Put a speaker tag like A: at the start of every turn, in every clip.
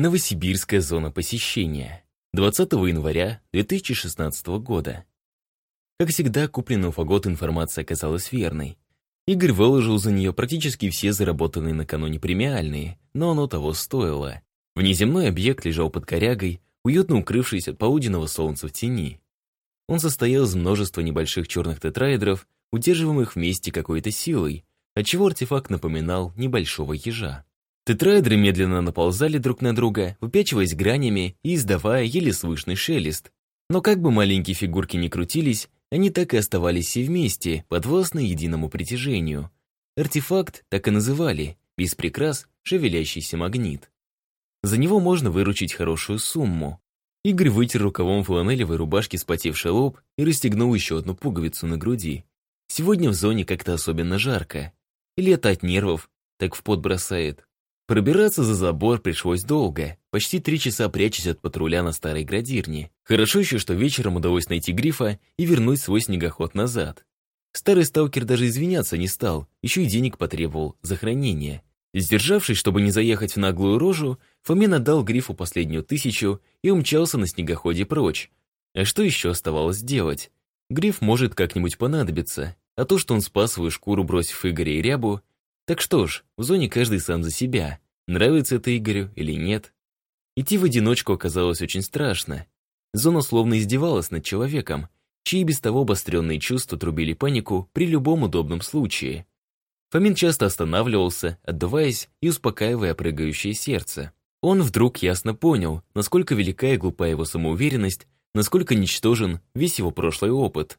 A: Новосибирская зона посещения. 20 января 2016 года. Как всегда, купленная у Фагот информация оказалась верной. Игорь выложил за нее практически все заработанные накануне премиальные, но оно того стоило. Внеземной объект лежал под корягой, уютно укрывшись от полуденного солнца в тени. Он состоял из множества небольших черных тетраэдров, удерживаемых вместе какой-то силой, отчего артефакт напоминал небольшого ежа. Тетраэдры медленно наползали друг на друга, выпячиваясь гранями и издавая еле слышный шелест. Но как бы маленькие фигурки ни крутились, они так и оставались все вместе, подвластны единому притяжению. Артефакт так и называли, без прикрас, шевелящийся магнит. За него можно выручить хорошую сумму. Игорь вытер рукавом фланелевой рубашки спотевший лоб и расстегнул еще одну пуговицу на груди. Сегодня в зоне как-то особенно жарко. Или это от нервов, так в пот бросает. Пробираться за забор пришлось долго, почти три часа прячась от патруля на старой градирне. Хорошо еще, что вечером удалось найти грифа и вернуть свой снегоход назад. Старый сталкер даже извиняться не стал, еще и денег потребовал за хранение. Сдержавшись, чтобы не заехать в наглую рожу, Фомин отдал грифу последнюю тысячу и умчался на снегоходе прочь. А что еще оставалось делать? Гриф может как-нибудь понадобиться, а то, что он спас свою шкуру, бросив Игоря и Рябу, так что ж, в зоне каждый сам за себя. Нравится это Игорю или нет. Идти в одиночку оказалось очень страшно. Зона словно издевалась над человеком, чьи без того обостренные чувства трубили панику при любом удобном случае. Фомин часто останавливался, отдуваясь и успокаивая прыгающее сердце. Он вдруг ясно понял, насколько велика и глупа его самоуверенность, насколько ничтожен весь его прошлый опыт.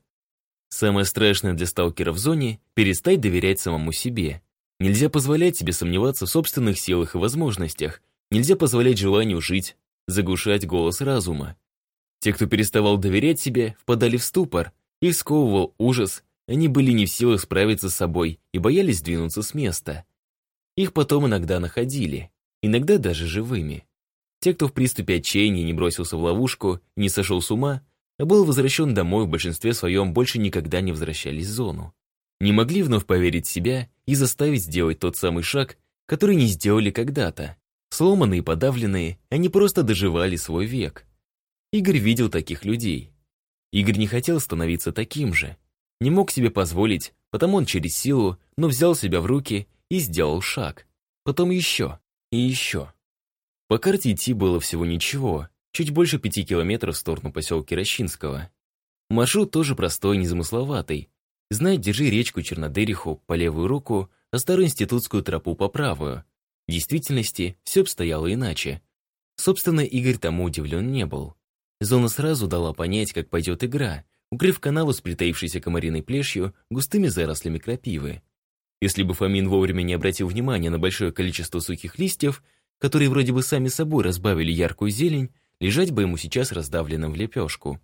A: Самое страшное для сталкера в зоне – перестать доверять самому себе. Нельзя позволять себе сомневаться в собственных силах и возможностях. Нельзя позволять желанию жить, заглушать голос разума. Те, кто переставал доверять себе, впадали в ступор, их сковывал ужас, они были не в силах справиться с собой и боялись двинуться с места. Их потом иногда находили, иногда даже живыми. Те, кто в приступе отчаяния не бросился в ловушку, не сошел с ума, а был возвращен домой, в большинстве своем больше никогда не возвращались в зону не могли вновь поверить в себя и заставить сделать тот самый шаг, который не сделали когда-то. Сломанные и подавленные, они просто доживали свой век. Игорь видел таких людей. Игорь не хотел становиться таким же. Не мог себе позволить, потому он через силу, но взял себя в руки и сделал шаг. Потом еще и еще. По карте идти было всего ничего, чуть больше пяти километров в сторону поселка Рощинского. Маршрут тоже простой, незамысловатый, Знай, держи речку Чернодыриху по левую руку, а старую институтскую тропу по правую. В действительности все обстояло иначе. Собственно, Игорь тому удивлен не был. Зона сразу дала понять, как пойдет игра, укрыв канаву с притаившейся комариной плешью густыми зарослями крапивы. Если бы Фомин вовремя не обратил внимания на большое количество сухих листьев, которые вроде бы сами собой разбавили яркую зелень, лежать бы ему сейчас раздавленным в лепешку.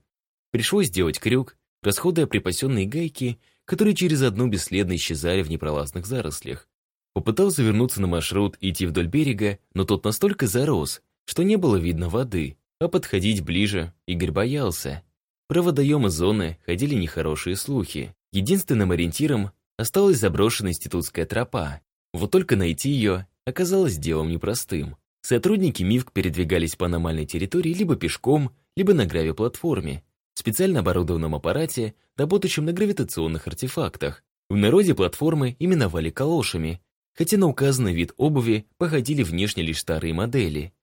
A: Пришлось сделать крюк, расходуя припасенные гайки которые через одну бесследно исчезали в непролазных зарослях. Попытался вернуться на маршрут и идти вдоль берега, но тот настолько зарос, что не было видно воды, а подходить ближе Игорь боялся. Про водоемы зоны ходили нехорошие слухи. Единственным ориентиром осталась заброшенная институтская тропа. Вот только найти ее оказалось делом непростым. Сотрудники МИВК передвигались по аномальной территории либо пешком, либо на гравиплатформе, специально оборудованном аппарате, работающем на гравитационных артефактах. В народе платформы именовали калошами, хотя на указанный вид обуви походили внешне лишь старые модели.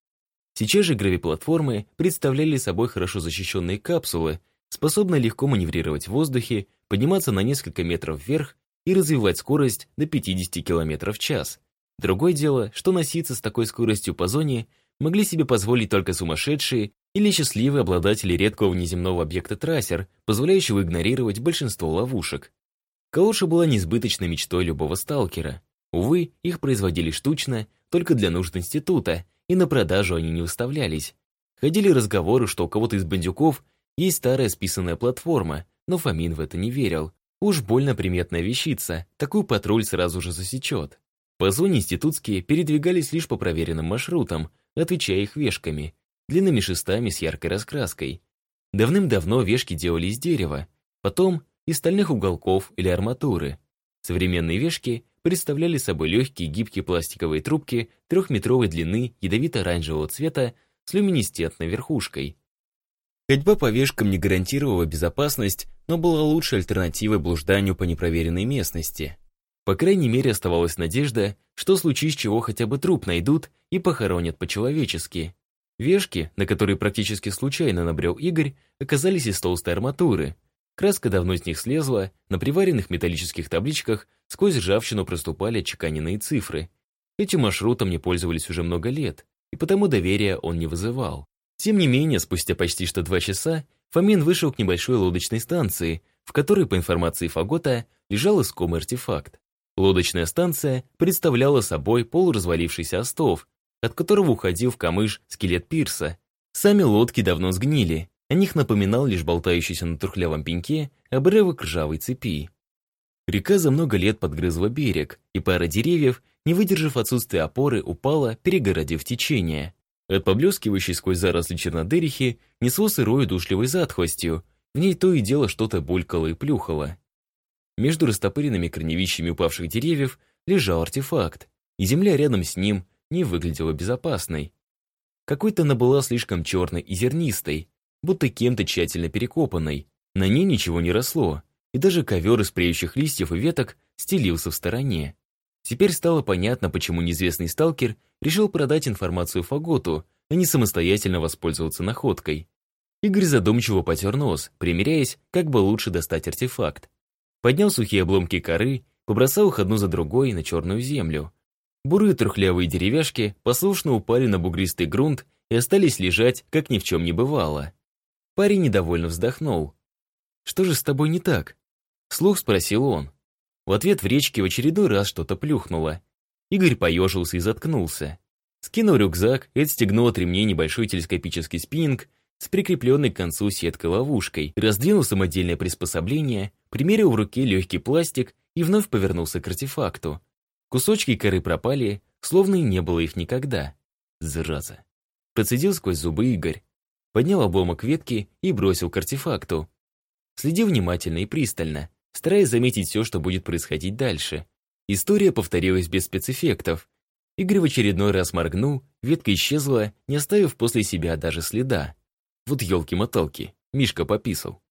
A: Сейчас же гравиплатформы представляли собой хорошо защищенные капсулы, способные легко маневрировать в воздухе, подниматься на несколько метров вверх и развивать скорость до 50 км в час. Другое дело, что носиться с такой скоростью по зоне могли себе позволить только сумасшедшие или счастливые обладатели редкого внеземного объекта трассер, позволяющего игнорировать большинство ловушек. Калоша была несбыточной мечтой любого сталкера. Увы, их производили штучно, только для нужд института, и на продажу они не выставлялись. Ходили разговоры, что у кого-то из бандюков есть старая списанная платформа, но Фомин в это не верил. Уж больно приметная вещица, такую патруль сразу же засечет. По зоне институтские передвигались лишь по проверенным маршрутам, отвечая их вешками, длинными шестами с яркой раскраской. Давным-давно вешки делали из дерева, потом из стальных уголков или арматуры. Современные вешки представляли собой легкие гибкие пластиковые трубки трехметровой длины ядовито-оранжевого цвета с люминесцентной верхушкой. Ходьба по вешкам не гарантировала безопасность, но была лучшей альтернативой блужданию по непроверенной местности. По крайней мере, оставалась надежда, что случае чего хотя бы труп найдут и похоронят по-человечески. Вешки, на которые практически случайно набрел Игорь, оказались из толстой арматуры. Краска давно с них слезла, на приваренных металлических табличках сквозь ржавчину проступали отчеканенные цифры. Этим маршрутом не пользовались уже много лет, и потому доверия он не вызывал. Тем не менее, спустя почти что два часа, Фомин вышел к небольшой лодочной станции, в которой, по информации Фагота, лежал искомый артефакт. Лодочная станция представляла собой полуразвалившийся остов, от которого уходил в камыш скелет пирса. Сами лодки давно сгнили, о них напоминал лишь болтающийся на трухлявом пеньке обрывок ржавой цепи. Река за много лет подгрызла берег, и пара деревьев, не выдержав отсутствия опоры, упала, перегородив течение. От поблескивающей сквозь заросли чернодырихи несло сырой удушливой затхлостью, в ней то и дело что-то булькало и плюхало. Между растопыренными корневищами упавших деревьев лежал артефакт, и земля рядом с ним не выглядела безопасной. Какой-то она была слишком черной и зернистой, будто кем-то тщательно перекопанной. На ней ничего не росло, и даже ковер из преющих листьев и веток стелился в стороне. Теперь стало понятно, почему неизвестный сталкер решил продать информацию Фаготу, а не самостоятельно воспользоваться находкой. Игорь задумчиво потер нос, примеряясь, как бы лучше достать артефакт. Поднял сухие обломки коры, побросал их одну за другой на черную землю. Бурые трухлявые деревяшки послушно упали на бугристый грунт и остались лежать, как ни в чем не бывало. Парень недовольно вздохнул. «Что же с тобой не так?» Слух спросил он. В ответ в речке в очередной раз что-то плюхнуло. Игорь поежился и заткнулся. Скинул рюкзак и отстегнул от ремней небольшой телескопический спиннинг с прикрепленной к концу сеткой-ловушкой, раздвинул самодельное приспособление, примерил в руке легкий пластик и вновь повернулся к артефакту. Кусочки коры пропали, словно и не было их никогда. Зараза. Процедил сквозь зубы Игорь. Поднял обломок ветки и бросил к артефакту. Следи внимательно и пристально, стараясь заметить все, что будет происходить дальше. История повторилась без спецэффектов. Игорь в очередной раз моргнул, ветка исчезла, не оставив после себя даже следа. Вот елки-моталки, Мишка пописал.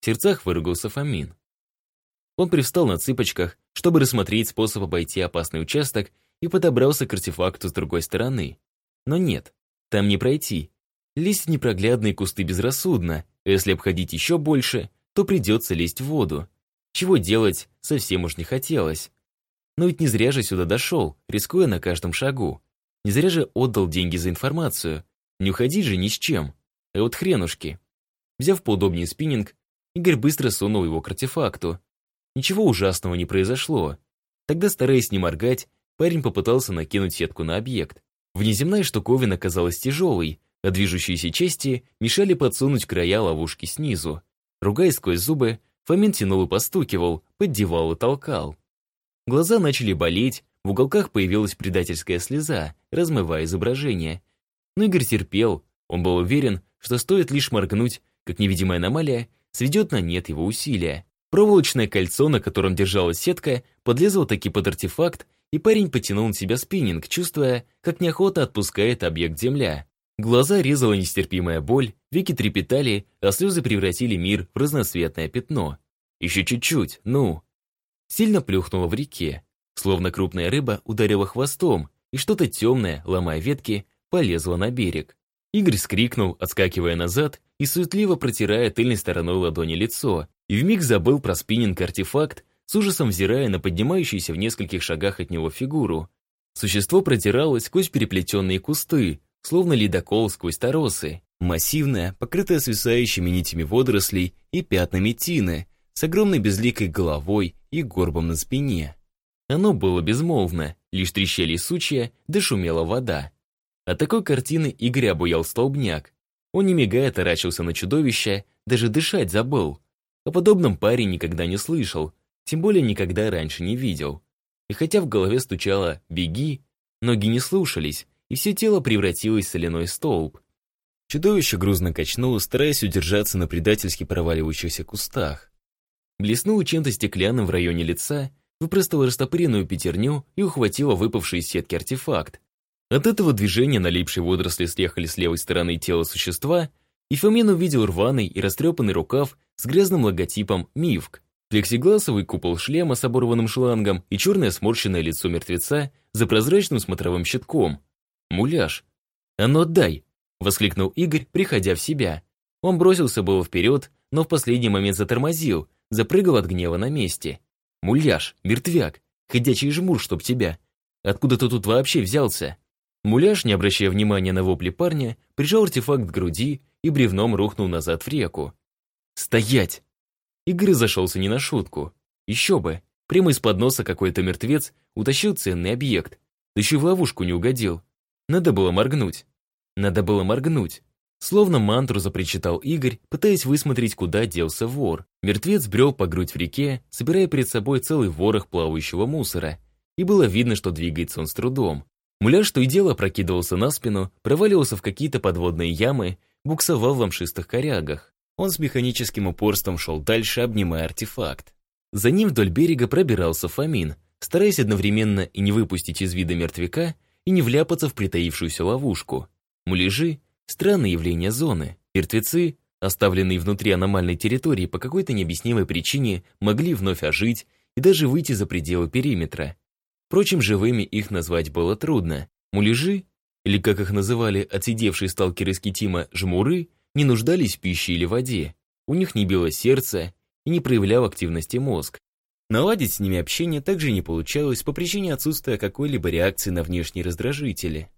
A: В сердцах выругался Фомин. Он привстал на цыпочках, чтобы рассмотреть способ обойти опасный участок и подобрался к артефакту с другой стороны. Но нет, там не пройти. Лезть в непроглядные кусты безрассудно, а если обходить еще больше, то придется лезть в воду. Чего делать, совсем уж не хотелось. Но ведь не зря же сюда дошел, рискуя на каждом шагу. Не зря же отдал деньги за информацию. Не уходить же ни с чем. А вот хренушки. Взяв поудобнее спиннинг, Игорь быстро сунул его к артефакту, Ничего ужасного не произошло. Тогда, стараясь не моргать, парень попытался накинуть сетку на объект. Внеземная штуковина казалась тяжелой, а движущиеся части мешали подсунуть края ловушки снизу. Ругаясь сквозь зубы, Фомин тянул и постукивал, поддевал и толкал. Глаза начали болеть, в уголках появилась предательская слеза, размывая изображение. Но Игорь терпел, он был уверен, что стоит лишь моргнуть, как невидимая аномалия сведет на нет его усилия. Проволочное кольцо, на котором держалась сетка, подлезло таки под артефакт, и парень потянул на себя спиннинг, чувствуя, как неохота отпускает объект земля. Глаза резала нестерпимая боль, веки трепетали, а слезы превратили мир в разноцветное пятно. Еще чуть-чуть, ну. Сильно плюхнуло в реке. Словно крупная рыба ударила хвостом, и что-то темное, ломая ветки, полезло на берег. Игорь скрикнул, отскакивая назад и суетливо протирая тыльной стороной ладони лицо, и вмиг забыл про спиннинг-артефакт, с ужасом взирая на поднимающуюся в нескольких шагах от него фигуру. Существо протиралось сквозь переплетенные кусты, словно ледокол сквозь торосы. Массивное, покрытое свисающими нитями водорослей и пятнами тины, с огромной безликой головой и горбом на спине. Оно было безмолвно, лишь трещали сучья, да вода. От такой картины Игорь обуял столбняк. Он не мигая таращился на чудовище, даже дышать забыл. О подобном парень никогда не слышал, тем более никогда раньше не видел. И хотя в голове стучало «беги», ноги не слушались, и все тело превратилось в соляной столб. Чудовище грузно качнуло, стараясь удержаться на предательски проваливающихся кустах. Блеснуло чем-то стеклянным в районе лица, выпростала растопыренную пятерню и ухватила выпавший из сетки артефакт. От этого движения налипшие водоросли слехали с левой стороны тела существа, и Фомен увидел рваный и растрепанный рукав с грязным логотипом «Мивк», плексигласовый купол шлема с оборванным шлангом и черное сморщенное лицо мертвеца за прозрачным смотровым щитком. Муляж. «А ну отдай!» — воскликнул Игорь, приходя в себя. Он бросился было вперед, но в последний момент затормозил, запрыгал от гнева на месте. «Муляж, мертвяк, ходячий жмур, чтоб тебя! Откуда ты тут вообще взялся?» Муляж, не обращая внимания на вопли парня, прижал артефакт к груди и бревном рухнул назад в реку. «Стоять!» Игорь зашелся не на шутку. Еще бы, прямо из-под носа какой-то мертвец утащил ценный объект. Да еще в ловушку не угодил. Надо было моргнуть. Надо было моргнуть. Словно мантру запричитал Игорь, пытаясь высмотреть, куда делся вор. Мертвец брел по грудь в реке, собирая перед собой целый ворох плавающего мусора. И было видно, что двигается он с трудом. Муляж то и дело прокидывался на спину, проваливался в какие-то подводные ямы, буксовал в ламшистых корягах. Он с механическим упорством шел дальше, обнимая артефакт. За ним вдоль берега пробирался Фомин, стараясь одновременно и не выпустить из вида мертвяка, и не вляпаться в притаившуюся ловушку. Муляжи — странное явление зоны. Мертвецы, оставленные внутри аномальной территории по какой-то необъяснимой причине, могли вновь ожить и даже выйти за пределы периметра. Впрочем, живыми их назвать было трудно. Муляжи, или как их называли отсидевшие сталкеры Скитима жмуры, не нуждались в пище или воде. У них не било сердце и не проявлял активности мозг. Наладить с ними общение также не получалось по причине отсутствия какой-либо реакции на внешние раздражители.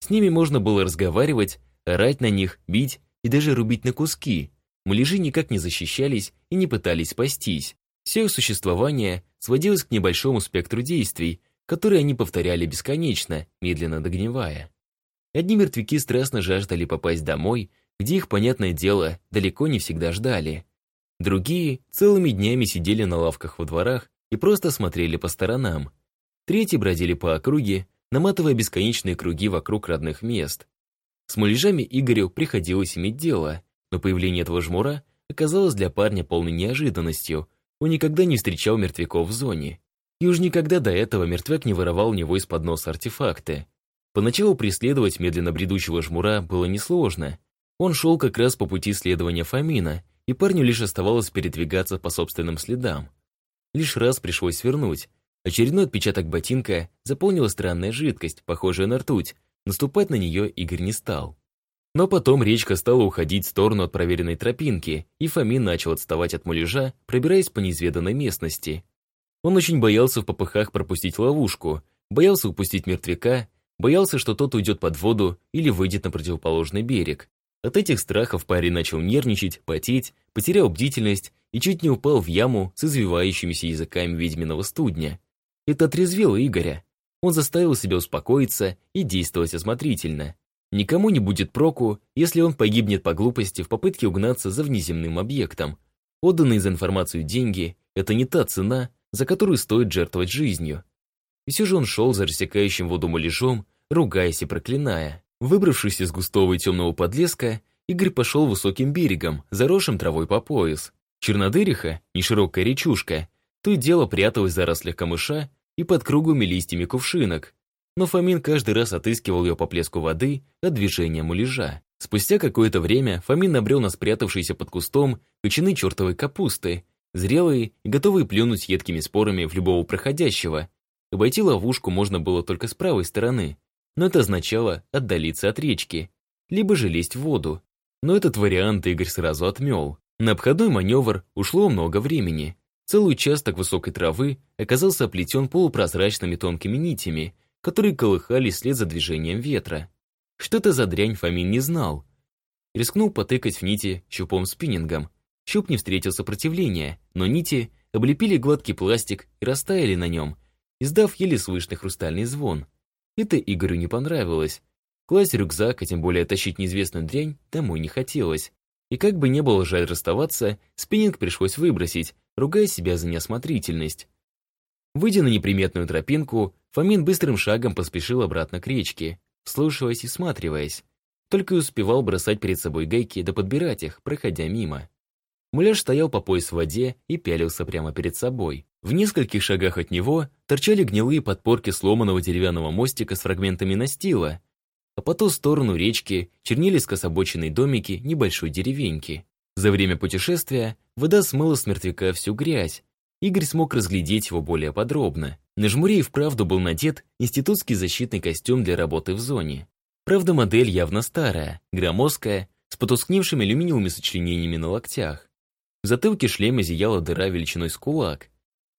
A: С ними можно было разговаривать, орать на них, бить и даже рубить на куски. Муляжи никак не защищались и не пытались спастись. Все их существование сводилось к небольшому спектру действий, которые они повторяли бесконечно, медленно догнивая. Одни мертвяки страстно жаждали попасть домой, где их, понятное дело, далеко не всегда ждали. Другие целыми днями сидели на лавках во дворах и просто смотрели по сторонам. Третьи бродили по округе, наматывая бесконечные круги вокруг родных мест. С муляжами Игорю приходилось иметь дело, но появление этого жмура оказалось для парня полной неожиданностью. Он никогда не встречал мертвяков в зоне. И уж никогда до этого мертвяк не воровал у него из-под носа артефакты. Поначалу преследовать медленно бредущего жмура было несложно. Он шел как раз по пути следования Фомина, и парню лишь оставалось передвигаться по собственным следам. Лишь раз пришлось свернуть. Очередной отпечаток ботинка заполнила странная жидкость, похожая на ртуть. Наступать на нее Игорь не стал. Но потом речка стала уходить в сторону от проверенной тропинки, и Фомин начал отставать от муляжа, пробираясь по неизведанной местности. Он очень боялся в попыхах пропустить ловушку, боялся упустить мертвяка, боялся, что тот уйдет под воду или выйдет на противоположный берег. От этих страхов парень начал нервничать, потеть, потерял бдительность и чуть не упал в яму с извивающимися языками ведьминого студня. Это отрезвело Игоря. Он заставил себя успокоиться и действовать осмотрительно. Никому не будет проку, если он погибнет по глупости в попытке угнаться за внеземным объектом. Отданные за информацию деньги – это не та цена, за которую стоит жертвовать жизнью. И все же он шел за рассекающим воду малежом, ругаясь и проклиная. Выбравшись из густого и темного подлеска, Игорь пошел высоким берегом, заросшим травой по пояс. Чернодыриха, неширокая речушка, то и дело пряталась в зарослях камыша и под круглыми листьями кувшинок. Но Фомин каждый раз отыскивал ее по плеску воды от движения муляжа. Спустя какое-то время Фомин набрел на спрятавшиеся под кустом кочаны чертовой капусты зрелые и готовые плюнуть едкими спорами в любого проходящего. Обойти ловушку можно было только с правой стороны, но это означало отдалиться от речки, либо же лезть в воду. Но этот вариант Игорь сразу отмел. На обходной маневр ушло много времени. Целый участок высокой травы оказался оплетен полупрозрачными тонкими нитями, которые колыхались вслед за движением ветра. Что это за дрянь Фомин не знал. Рискнул потыкать в нити щупом-спиннингом, Щуп не встретил сопротивления, но нити облепили гладкий пластик и растаяли на нем, издав еле слышный хрустальный звон. Это Игорю не понравилось. Класть рюкзак, а тем более тащить неизвестную дрянь, домой не хотелось. И как бы не было жаль расставаться, спиннинг пришлось выбросить, ругая себя за неосмотрительность. Выйдя на неприметную тропинку, Фомин быстрым шагом поспешил обратно к речке, вслушиваясь и всматриваясь. Только и успевал бросать перед собой гайки да подбирать их, проходя мимо. Муляж стоял по пояс в воде и пялился прямо перед собой. В нескольких шагах от него торчали гнилые подпорки сломанного деревянного мостика с фрагментами настила, а по ту сторону речки чернили скособоченные домики небольшой деревеньки. За время путешествия вода смыла с мертвяка всю грязь. Игорь смог разглядеть его более подробно. На жмуре и вправду был надет институтский защитный костюм для работы в зоне. Правда, модель явно старая, громоздкая, с потускневшими алюминиевыми сочленениями на локтях. Затылке шлема зияла дыра величиной с кулак.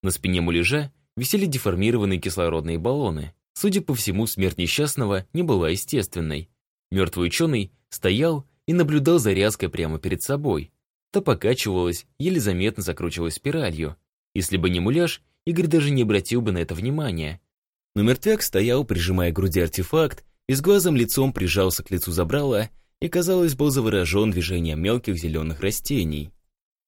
A: На спине муляжа висели деформированные кислородные баллоны. Судя по всему, смерть несчастного не была естественной. Мертвый ученый стоял и наблюдал за рязкой прямо перед собой. Та покачивалась, еле заметно закручивалась спиралью. Если бы не муляж, Игорь даже не обратил бы на это внимания. Но мертвяк стоял, прижимая к груди артефакт, и с глазом лицом прижался к лицу забрала и, казалось, был заворожен движением мелких зеленых растений.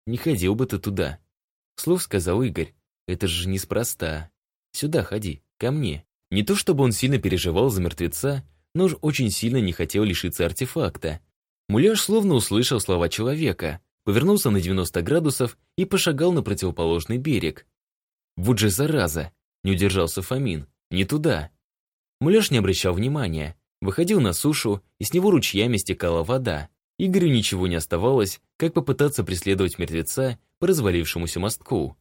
A: «Не ходил бы ты туда», — вслух сказал Игорь. «Это же неспроста. Сюда ходи, ко мне». Не то чтобы он сильно переживал за мертвеца, но уж очень сильно не хотел лишиться артефакта. Муляж словно услышал слова человека, повернулся на 90 градусов и пошагал на противоположный берег. Вот же зараза! Не удержался Фомин. Не туда. Муляж не обращал внимания. Выходил на сушу, и с него ручьями стекала вода. Игорю ничего не оставалось, как попытаться преследовать мертвеца по развалившемуся мостку.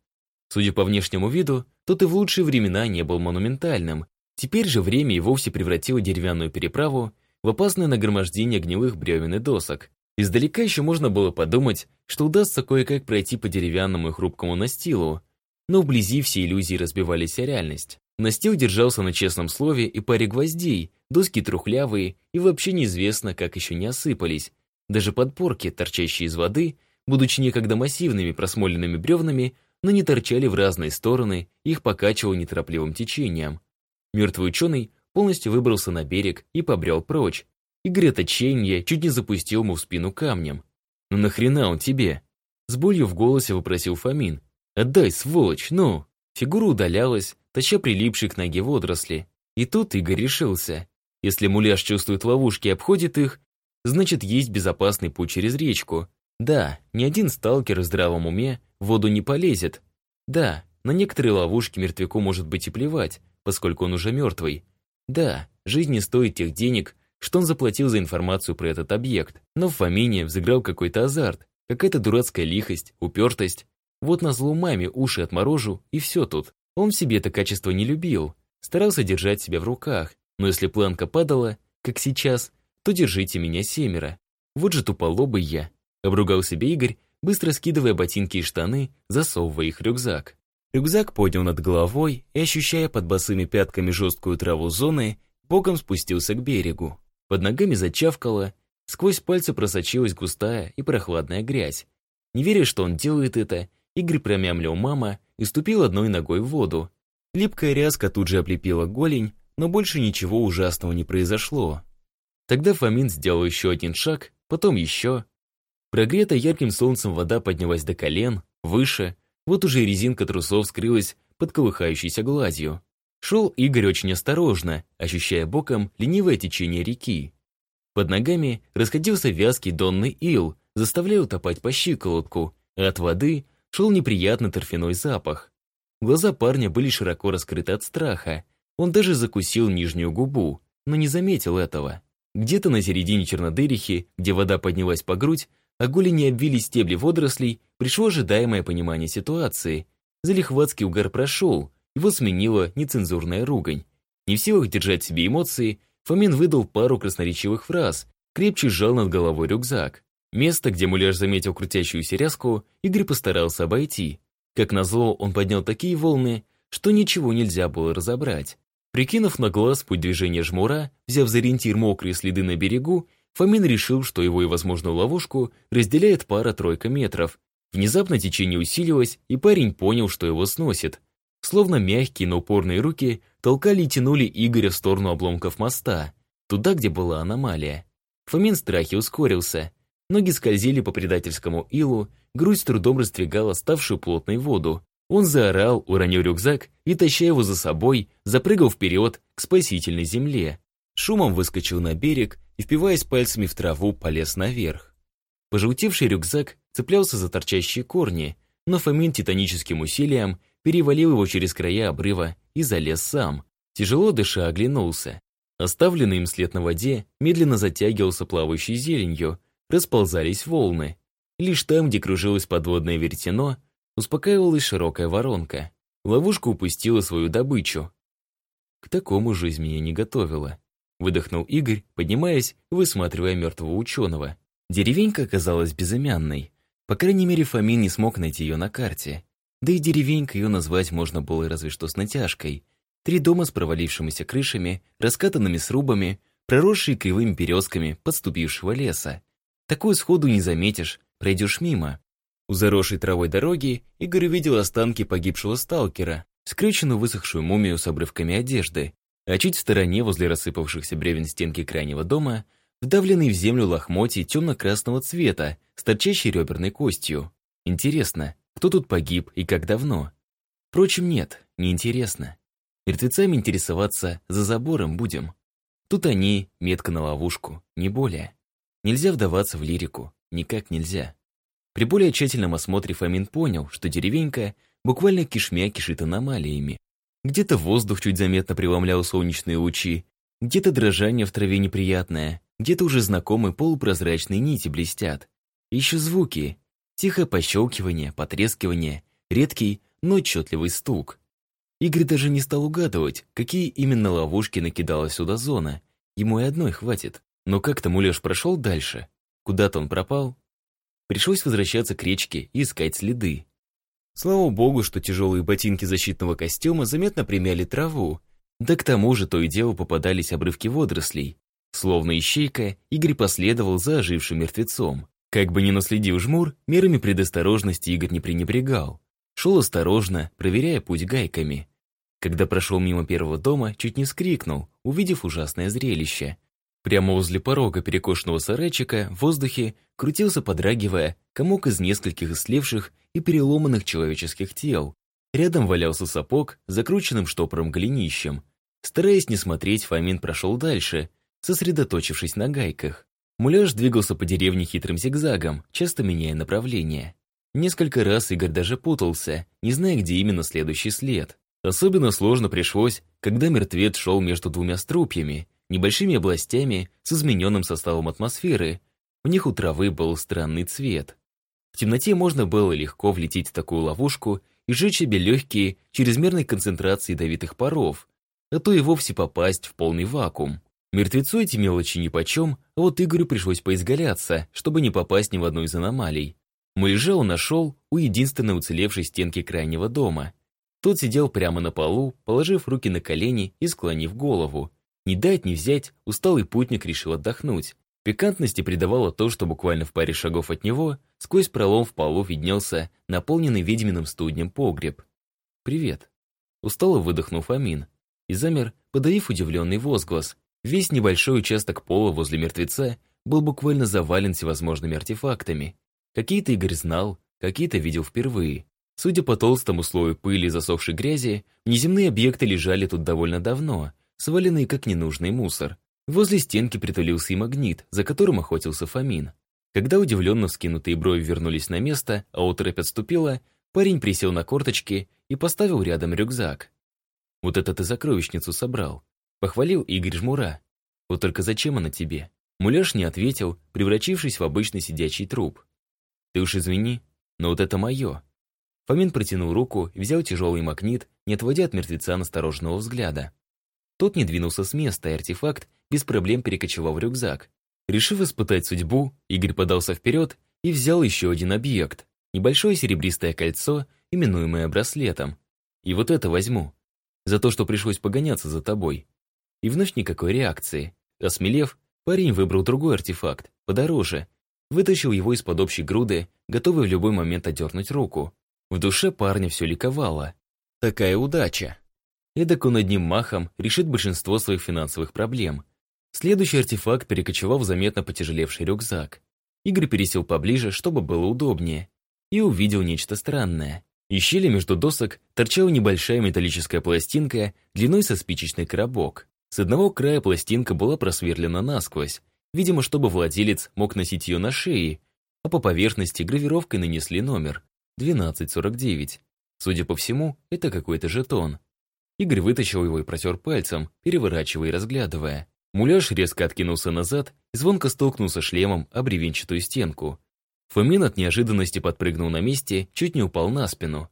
A: Судя по внешнему виду, тот и в лучшие времена не был монументальным. Теперь же время и вовсе превратило деревянную переправу в опасное нагромождение гнилых бревен и досок. Издалека еще можно было подумать, что удастся кое-как пройти по деревянному и хрупкому настилу, но вблизи все иллюзии разбивались о реальность. Настил держался на честном слове и паре гвоздей, доски трухлявые и вообще неизвестно, как еще не осыпались. Даже подпорки, торчащие из воды, будучи некогда массивными просмоленными бревнами, но не торчали в разные стороны, их покачивало неторопливым течением. Мертвый ученый полностью выбрался на берег и побрел прочь. Игорь от отчаяния чуть не запустил ему в спину камнем. «Ну нахрена он тебе?» С болью в голосе вопросил Фомин, «Отдай, сволочь, ну!» Фигура удалялась, таща прилипшие к ноге водоросли. И тут Игорь решился. Если муляж чувствует ловушки и обходит их, значит, есть безопасный путь через речку. Да, ни один сталкер в здравом уме в воду не полезет. Да, на некоторые ловушки мертвяку может быть и плевать, поскольку он уже мертвый. Да, жизнь не стоит тех денег, что он заплатил за информацию про этот объект. Но в Фомине взыграл какой-то азарт, какая-то дурацкая лихость, упертость, вот на зло маме уши отморожу, и все тут. Он в себе это качество не любил, старался держать себя в руках, но если планка падала, как сейчас, то держите меня семеро. Вот же туполобый я. Обругал себе Игорь, быстро скидывая ботинки и штаны, засовывая их рюкзак. Рюкзак поднял над головой и, ощущая под босыми пятками жесткую траву зоны, боком спустился к берегу. Под ногами зачавкало, сквозь пальцы просочилась густая и прохладная грязь. Не веря, что он делает это, Игорь промямлил мама и ступил одной ногой в воду. Липкая ряска тут же облепила голень, но больше ничего ужасного не произошло. Тогда Фомин сделал еще один шаг, потом еще. Прогретая ярким солнцем вода поднялась до колен, выше, вот уже резинка трусов скрылась под колыхающейся гладью. Шел Игорь очень осторожно, ощущая боком ленивое течение реки. Под ногами расходился вязкий донный ил, заставляя утопать по щиколотку, а от воды шел неприятный торфяной запах. Глаза парня были широко раскрыты от страха. Он даже закусил нижнюю губу, но не заметил этого. Где-то на середине Чернодырихи, где вода поднялась по грудь, а голени обвили стебли водорослей, пришло ожидаемое понимание ситуации. Залихватский угар прошел, его сменила нецензурная ругань. Не в силах держать себе эмоции, Фомин выдал пару красноречивых фраз, крепче сжал над головой рюкзак. Место, где муляж заметил крутящуюся ряску, Игорь постарался обойти. Как назло, он поднял такие волны, что ничего нельзя было разобрать. Прикинув на глаз путь движения жмура, взяв за ориентир мокрые следы на берегу, Фомин решил, что его и возможную ловушку разделяет пара-тройка метров. Внезапно течение усилилось, и парень понял, что его сносит. Словно мягкие, но упорные руки толкали и тянули Игоря в сторону обломков моста, туда, где была аномалия. Фомин в страхе ускорился. Ноги скользили по предательскому илу, грудь с трудом раздвигала ставшую плотной воду. Он заорал, уронил рюкзак и, таща его за собой, запрыгал вперед к спасительной земле. Шумом выскочил на берег и, впиваясь пальцами в траву, полез наверх. Пожелтевший рюкзак цеплялся за торчащие корни, но Фомин титаническим усилием перевалил его через края обрыва и залез сам. Тяжело дыша оглянулся. Оставленный им след на воде медленно затягивался плавающей зеленью, расползались волны. Лишь там, где кружилось подводное веретено, успокаивалась широкая воронка. Ловушка упустила свою добычу. К такому жизнь меня не готовила. Выдохнул Игорь, поднимаясь, высматривая мертвого ученого. Деревенька оказалась безымянной. По крайней мере, Фомин не смог найти ее на карте. Да и деревенька ее назвать можно было разве что с натяжкой. Три дома с провалившимися крышами, раскатанными срубами, проросшие кривыми березками подступившего леса. Такую сходу не заметишь, пройдешь мимо. У заросшей травой дороги Игорь увидел останки погибшего сталкера, скрюченную высохшую мумию с обрывками одежды, а чуть в стороне, возле рассыпавшихся бревен стенки крайнего дома, вдавленный в землю лохмотья темно-красного цвета с торчащей реберной костью. Интересно, кто тут погиб и как давно? Впрочем, нет, неинтересно. Мертвецами интересоваться за забором будем. Тут они, метка на ловушку, не более. Нельзя вдаваться в лирику, никак нельзя. При более тщательном осмотре Фомин понял, что деревенька буквально кишмя кишит аномалиями. Где-то воздух чуть заметно преломлял солнечные лучи, где-то дрожание в траве неприятное, где-то уже знакомые полупрозрачные нити блестят. Еще звуки. Тихое пощелкивание, потрескивание, редкий, но отчетливый стук. Игорь даже не стал угадывать, какие именно ловушки накидала сюда зона. Ему и одной хватит. Но как-то муляж прошел дальше. Куда-то он пропал. Пришлось возвращаться к речке и искать следы. Слава богу, что тяжелые ботинки защитного костюма заметно примяли траву, да к тому же то и дело попадались обрывки водорослей. Словно ищейка, Игорь последовал за ожившим мертвецом. Как бы ни наследил жмур, мерами предосторожности Игорь не пренебрегал. Шел осторожно, проверяя путь гайками. Когда прошел мимо первого дома, чуть не скрикнул, увидев ужасное зрелище. Прямо возле порога перекошенного сарайчика в воздухе крутился, подрагивая, комок из нескольких ислевших и переломанных человеческих тел. Рядом валялся сапог закрученным штопором голенищем. Стараясь не смотреть, Фомин прошел дальше, сосредоточившись на гайках. Муляж двигался по деревне хитрым зигзагом, часто меняя направление. Несколько раз Игорь даже путался, не зная, где именно следующий след. Особенно сложно пришлось, когда мертвец шел между двумя струпьями, небольшими областями с измененным составом атмосферы. У них у травы был странный цвет. В темноте можно было легко влететь в такую ловушку и сжечь себе легкие чрезмерной концентрации ядовитых паров, а то и вовсе попасть в полный вакуум. Мертвецу эти мелочи нипочем, а вот Игорю пришлось поизгаляться, чтобы не попасть ни в одну из аномалий. Муляжа он нашел у единственной уцелевшей стенки крайнего дома. Тот сидел прямо на полу, положив руки на колени и склонив голову. Не дать не взять, усталый путник решил отдохнуть. Пикантности придавало то, что буквально в паре шагов от него, сквозь пролом в полу виднелся наполненный ведьминым студнем погреб. «Привет», — устало выдохнув Амин, и замер, подавив удивленный возглас. Весь небольшой участок пола возле мертвеца был буквально завален всевозможными артефактами. Какие-то Игорь знал, какие-то видел впервые. Судя по толстому слою пыли и засохшей грязи, внеземные объекты лежали тут довольно давно, сваленные как ненужный мусор. Возле стенки притулился и магнит, за которым охотился Фомин. Когда удивленно вскинутые брови вернулись на место, а оторопь отступила, парень присел на корточки и поставил рядом рюкзак. «Вот это ты сокровищницу собрал», — похвалил Игорь Жмура. «Вот только зачем она тебе?» Муляж не ответил, превратившись в обычный сидячий труп. «Ты уж извини, но вот это мое». Фомин протянул руку взял тяжелый магнит, не отводя от мертвеца настороженного взгляда. Тот не двинулся с места, и артефакт без проблем перекочевал в рюкзак. Решив испытать судьбу, Игорь подался вперед и взял еще один объект. Небольшое серебристое кольцо, именуемое браслетом. И вот это возьму. За то, что пришлось погоняться за тобой. И вновь никакой реакции. Осмелев, парень выбрал другой артефакт, подороже. Вытащил его из-под общей груды, готовый в любой момент отдернуть руку. В душе парня все ликовало. Такая удача. Эдак он одним махом решит большинство своих финансовых проблем. Следующий артефакт перекочевал в заметно потяжелевший рюкзак. Игорь пересел поближе, чтобы было удобнее, и увидел нечто странное. Из щели между досок торчала небольшая металлическая пластинка длиной со спичечный коробок. С одного края пластинка была просверлена насквозь, видимо, чтобы владелец мог носить ее на шее, а по поверхности гравировкой нанесли номер 1249. Судя по всему, это какой-то жетон. Игорь вытащил его и протер пальцем, переворачивая и разглядывая. Муляж резко откинулся назад и звонко столкнулся шлемом об бревенчатую стенку. Фомин от неожиданности подпрыгнул на месте, чуть не упал на спину.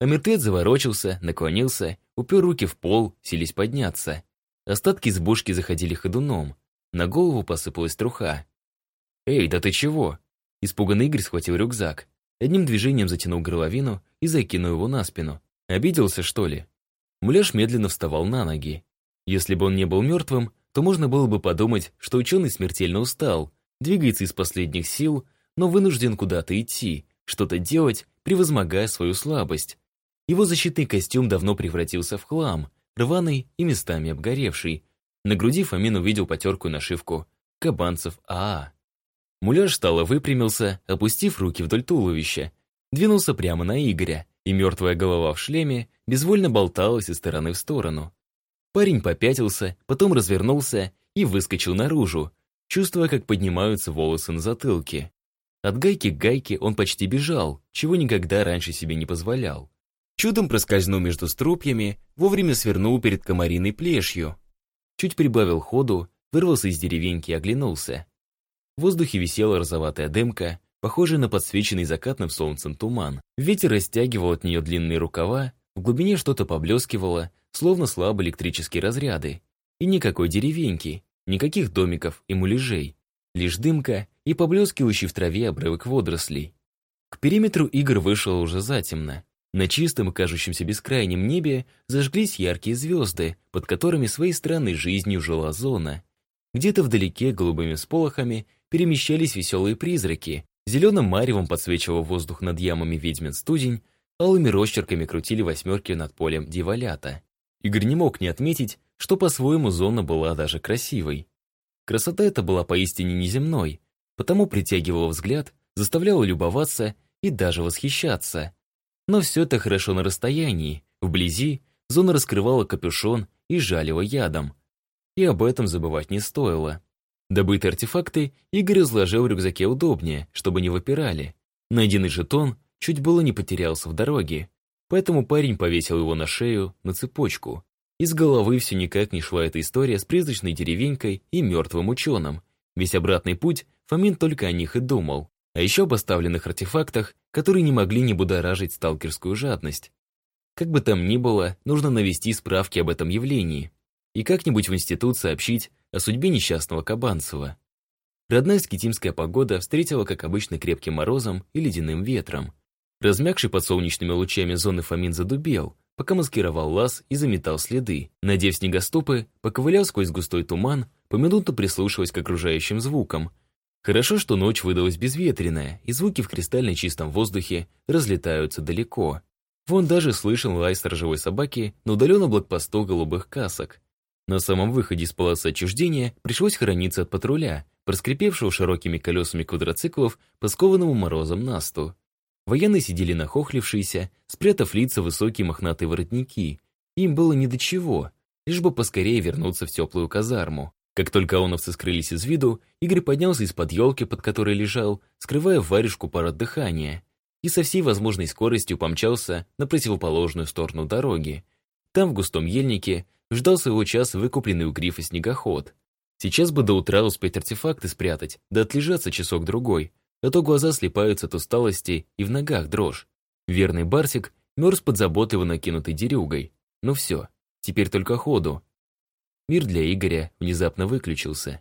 A: А заворочился, наклонился, упер руки в пол, селись подняться. Остатки избушки заходили ходуном. На голову посыпалась труха. «Эй, да ты чего?» Испуганный Игорь схватил рюкзак. Одним движением затянул горловину и закинул его на спину. Обиделся, что ли? Муляж медленно вставал на ноги. Если бы он не был мертвым, то можно было бы подумать, что ученый смертельно устал, двигается из последних сил, но вынужден куда-то идти, что-то делать, превозмогая свою слабость. Его защитный костюм давно превратился в хлам, рваный и местами обгоревший. На груди Фомин увидел потеркую нашивку «Кабанцев АА». Муляж стало выпрямился, опустив руки вдоль туловища, двинулся прямо на Игоря, и мертвая голова в шлеме безвольно болталась из стороны в сторону. Парень попятился, потом развернулся и выскочил наружу, чувствуя, как поднимаются волосы на затылке. От гайки к гайке он почти бежал, чего никогда раньше себе не позволял. Чудом проскользнул между струпьями, вовремя свернул перед комариной плешью. Чуть прибавил ходу, вырвался из деревеньки и оглянулся. В воздухе висела розоватая дымка, похожий на подсвеченный закатным солнцем туман. Ветер растягивал от нее длинные рукава, в глубине что-то поблескивало, словно слабые электрические разряды. И никакой деревеньки, никаких домиков и муляжей. Лишь дымка и поблескивающий в траве обрывок водорослей. К периметру игр вышел уже затемно. На чистом кажущемся бескрайнем небе зажглись яркие звезды, под которыми своей странной жизнью жила зона. Где-то вдалеке голубыми сполохами перемещались веселые призраки, Зеленым маревом подсвечивал воздух над ямами ведьмин студень, алыми росчерками крутили восьмерки над полем дьяволята. Игорь не мог не отметить, что по-своему зона была даже красивой. Красота эта была поистине неземной, потому притягивала взгляд, заставляла любоваться и даже восхищаться. Но все это хорошо на расстоянии, вблизи зона раскрывала капюшон и жалила ядом. И об этом забывать не стоило. Добытые артефакты Игорь разложил в рюкзаке удобнее, чтобы не выпирали. Найденный жетон чуть было не потерялся в дороге, поэтому парень повесил его на шею, на цепочку. Из головы все никак не шла эта история с призрачной деревенькой и мертвым ученым. Весь обратный путь Фомин только о них и думал. А еще об оставленных артефактах, которые не могли не будоражить сталкерскую жадность. Как бы там ни было, нужно навести справки об этом явлении. И как-нибудь в институт сообщить, о судьбе несчастного Кабанцева. Родная скитимская погода встретила, как обычно, крепким морозом и ледяным ветром. Размягший под солнечными лучами зоны Фомин задубел, пока маскировал лаз и заметал следы. Надев снегоступы, поковылял сквозь густой туман, поминутно прислушиваясь к окружающим звукам. Хорошо, что ночь выдалась безветренная, и звуки в кристально чистом воздухе разлетаются далеко. Вон даже слышен лай сторожевой собаки на удаленном блокпосту голубых касок. На самом выходе из полосы отчуждения пришлось храниться от патруля, проскрипевшего широкими колесами квадроциклов по скованному морозом насту. Военные сидели нахохлившиеся, спрятав лица высокие мохнатые воротники. Им было ни до чего, лишь бы поскорее вернуться в теплую казарму. Как только ауновцы скрылись из виду, Игорь поднялся из-под елки, под которой лежал, скрывая варежку пар от дыхания, и со всей возможной скоростью помчался на противоположную сторону дороги. Там, в густом ельнике, ждал своего часа выкупленный у грифа снегоход. Сейчас бы до утра успеть артефакты спрятать, да отлежаться часок-другой, а то глаза слепаются от усталости и в ногах дрожь. Верный Барсик мерз под заботой его накинутой дерюгой. Ну все, теперь только ходу. Мир для Игоря внезапно выключился.